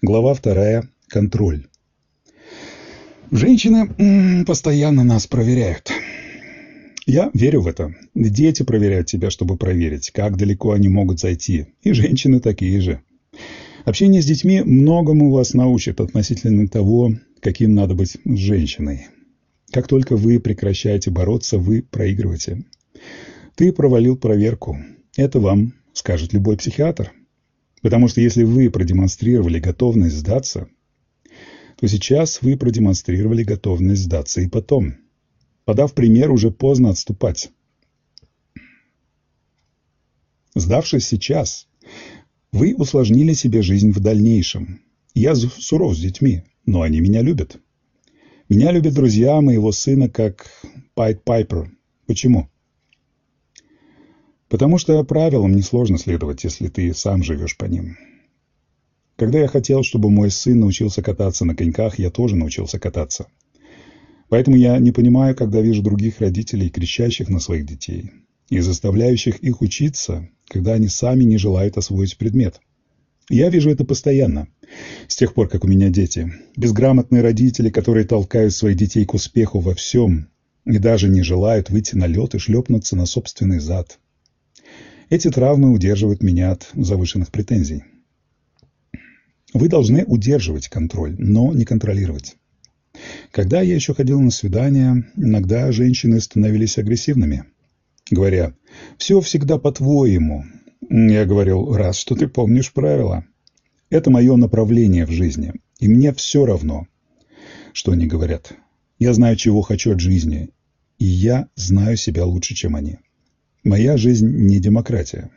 Глава вторая. Контроль. Женщины постоянно нас проверяют. Я верю в это. Дети проверяют тебя, чтобы проверить, как далеко они могут зайти. И женщины такие же. Общение с детьми многому вас научит относительно того, каким надо быть женщиной. Как только вы прекращаете бороться, вы проигрываете. Ты провалил проверку. Это вам скажет любой психиатр. Потому что если вы продемонстрировали готовность сдаться, то сейчас вы продемонстрировали готовность сдаться и потом. Подав пример, уже поздно отступать. Сдавшись сейчас, вы усложнили себе жизнь в дальнейшем. Я суров с детьми, но они меня любят. Меня любят друзья моего сына как Пайт Пайпер. Почему? Потому что правилам несложно следовать, если ты сам живешь по ним. Когда я хотел, чтобы мой сын научился кататься на коньках, я тоже научился кататься. Поэтому я не понимаю, когда вижу других родителей, кричащих на своих детей и заставляющих их учиться, когда они сами не желают освоить предмет. Я вижу это постоянно, с тех пор, как у меня дети. Безграмотные родители, которые толкают своих детей к успеху во всем и даже не желают выйти на лед и шлепнуться на собственный зад. Эти травмы удерживают меня от завышенных претензий. Вы должны удерживать контроль, но не контролировать. Когда я еще ходил на свидания, иногда женщины становились агрессивными, говоря «все всегда по-твоему». Я говорил «раз, что ты помнишь правила». Это мое направление в жизни, и мне все равно, что они говорят. Я знаю, чего хочу от жизни, и я знаю себя лучше, чем они. Моя жизнь не демократия.